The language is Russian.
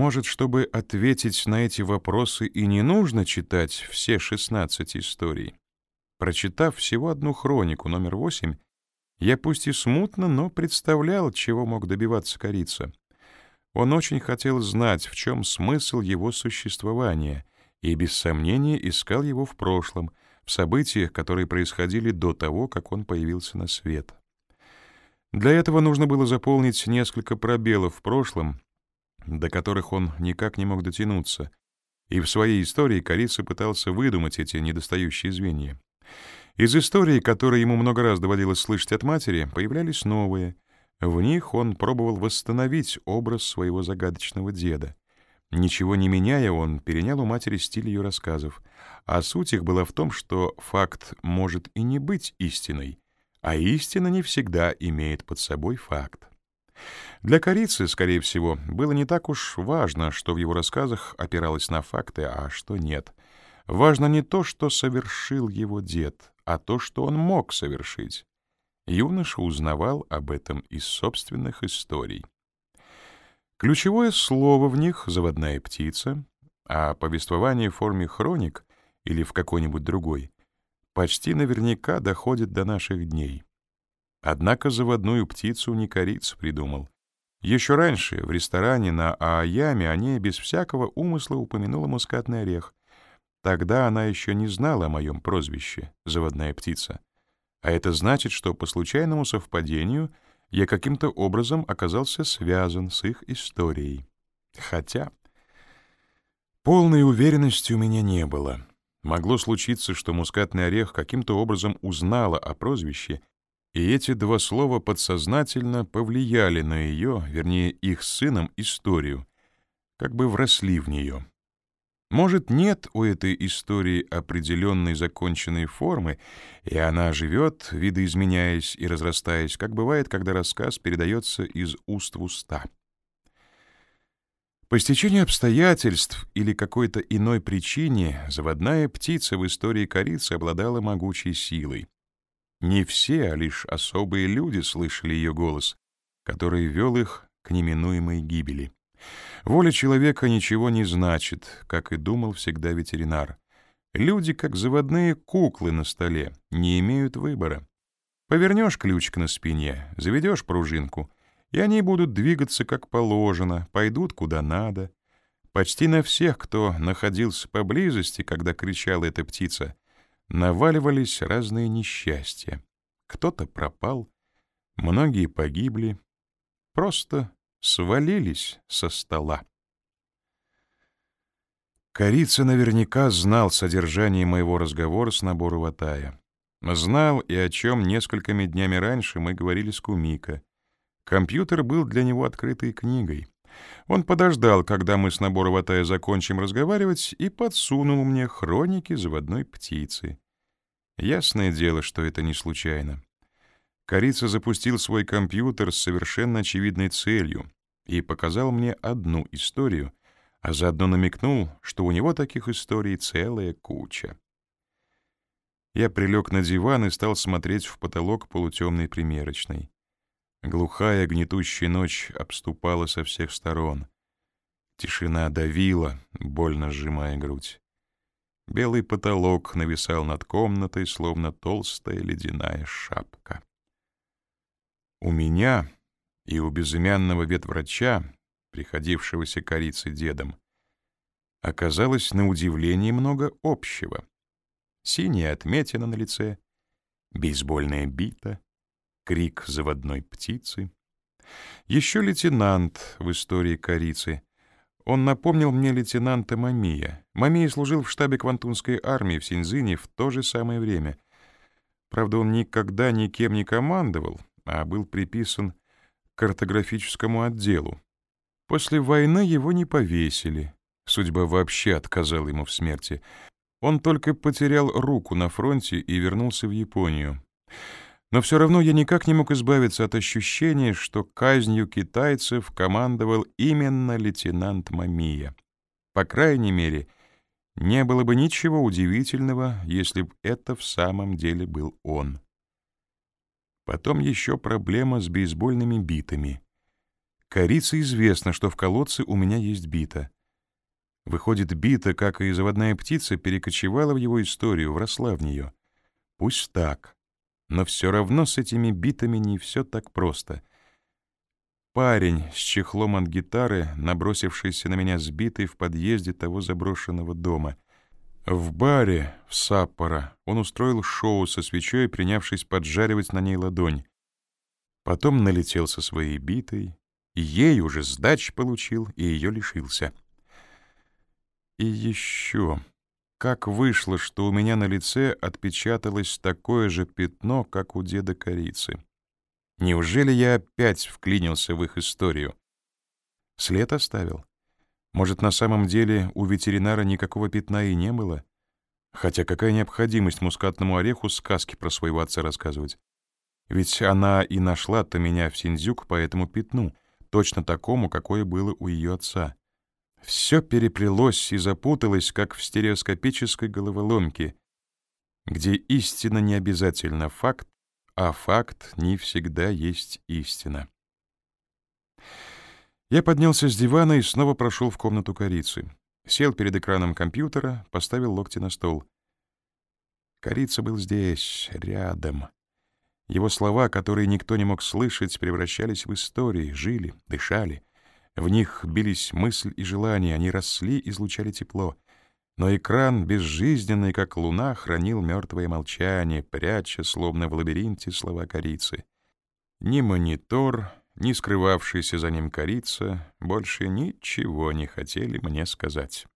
Может, чтобы ответить на эти вопросы и не нужно читать все 16 историй. Прочитав всего одну хронику, номер 8, я пусть и смутно, но представлял, чего мог добиваться корица. Он очень хотел знать, в чем смысл его существования, и без сомнения искал его в прошлом, в событиях, которые происходили до того, как он появился на свет. Для этого нужно было заполнить несколько пробелов в прошлом, до которых он никак не мог дотянуться, и в своей истории корица пытался выдумать эти недостающие звенья. Из историй, которые ему много раз доводилось слышать от матери, появлялись новые. В них он пробовал восстановить образ своего загадочного деда. Ничего не меняя, он перенял у матери стиль ее рассказов, а суть их была в том, что факт может и не быть истиной, а истина не всегда имеет под собой факт. Для корицы, скорее всего, было не так уж важно, что в его рассказах опиралось на факты, а что нет. Важно не то, что совершил его дед, а то, что он мог совершить. Юноша узнавал об этом из собственных историй. Ключевое слово в них — заводная птица, а повествование в форме хроник или в какой-нибудь другой почти наверняка доходит до наших дней. Однако заводную птицу не корица придумал. Еще раньше в ресторане на Ааяме о без всякого умысла упомянула мускатный орех. Тогда она еще не знала о моем прозвище «заводная птица». А это значит, что по случайному совпадению — я каким-то образом оказался связан с их историей. Хотя полной уверенности у меня не было. Могло случиться, что мускатный орех каким-то образом узнала о прозвище, и эти два слова подсознательно повлияли на ее, вернее, их сыном, историю, как бы вросли в нее. Может, нет у этой истории определенной законченной формы, и она живет, видоизменяясь и разрастаясь, как бывает, когда рассказ передается из уст в уста. По стечению обстоятельств или какой-то иной причине заводная птица в истории корицы обладала могучей силой. Не все, а лишь особые люди слышали ее голос, который вел их к неминуемой гибели. Воля человека ничего не значит, как и думал всегда ветеринар. Люди, как заводные куклы на столе, не имеют выбора. Повернешь ключик на спине, заведешь пружинку, и они будут двигаться как положено, пойдут куда надо. Почти на всех, кто находился поблизости, когда кричала эта птица, наваливались разные несчастья. Кто-то пропал, многие погибли. Просто свалились со стола. Корица наверняка знал содержание моего разговора с Набору Ватая. Знал и о чем несколькими днями раньше мы говорили с Кумика. Компьютер был для него открытой книгой. Он подождал, когда мы с Набору Ватая закончим разговаривать, и подсунул мне хроники заводной птицы. Ясное дело, что это не случайно. Корица запустил свой компьютер с совершенно очевидной целью и показал мне одну историю, а заодно намекнул, что у него таких историй целая куча. Я прилег на диван и стал смотреть в потолок полутемной примерочной. Глухая, гнетущая ночь обступала со всех сторон. Тишина давила, больно сжимая грудь. Белый потолок нависал над комнатой, словно толстая ледяная шапка. У меня и у безымянного ветврача, приходившегося корицей дедом, оказалось на удивление много общего. Синяя отметина на лице, бейсбольная бита, крик заводной птицы. Еще лейтенант в истории корицы. Он напомнил мне лейтенанта Мамия. Мамия служил в штабе Квантунской армии в Синьцзине в то же самое время. Правда, он никогда никем не командовал, а был приписан картографическому отделу. После войны его не повесили. Судьба вообще отказала ему в смерти. Он только потерял руку на фронте и вернулся в Японию. Но все равно я никак не мог избавиться от ощущения, что казнью китайцев командовал именно лейтенант Мамия. По крайней мере, не было бы ничего удивительного, если бы это в самом деле был он. Потом еще проблема с бейсбольными битами. Корице известно, что в колодце у меня есть бита. Выходит, бита, как и заводная птица, перекочевала в его историю, вросла в нее. Пусть так. Но все равно с этими битами не все так просто. Парень с чехлом от гитары, набросившийся на меня сбитый в подъезде того заброшенного дома. В баре в Саппоро он устроил шоу со свечой, принявшись поджаривать на ней ладонь. Потом налетел со своей битой, ей уже сдач получил, и ее лишился. И еще, как вышло, что у меня на лице отпечаталось такое же пятно, как у деда корицы. Неужели я опять вклинился в их историю? След оставил. Может, на самом деле у ветеринара никакого пятна и не было? Хотя какая необходимость мускатному ореху сказки про своего отца рассказывать? Ведь она и нашла-то меня в Синдзюк по этому пятну, точно такому, какое было у ее отца. Все переплелось и запуталось, как в стереоскопической головоломке, где истина не обязательно факт, а факт не всегда есть истина. Я поднялся с дивана и снова прошел в комнату корицы. Сел перед экраном компьютера, поставил локти на стол. Корица был здесь, рядом. Его слова, которые никто не мог слышать, превращались в истории, жили, дышали. В них бились мысль и желание, они росли, излучали тепло — но экран, безжизненный, как луна, хранил мертвое молчание, пряча, словно в лабиринте, слова корицы. Ни монитор, ни скрывавшийся за ним корица больше ничего не хотели мне сказать.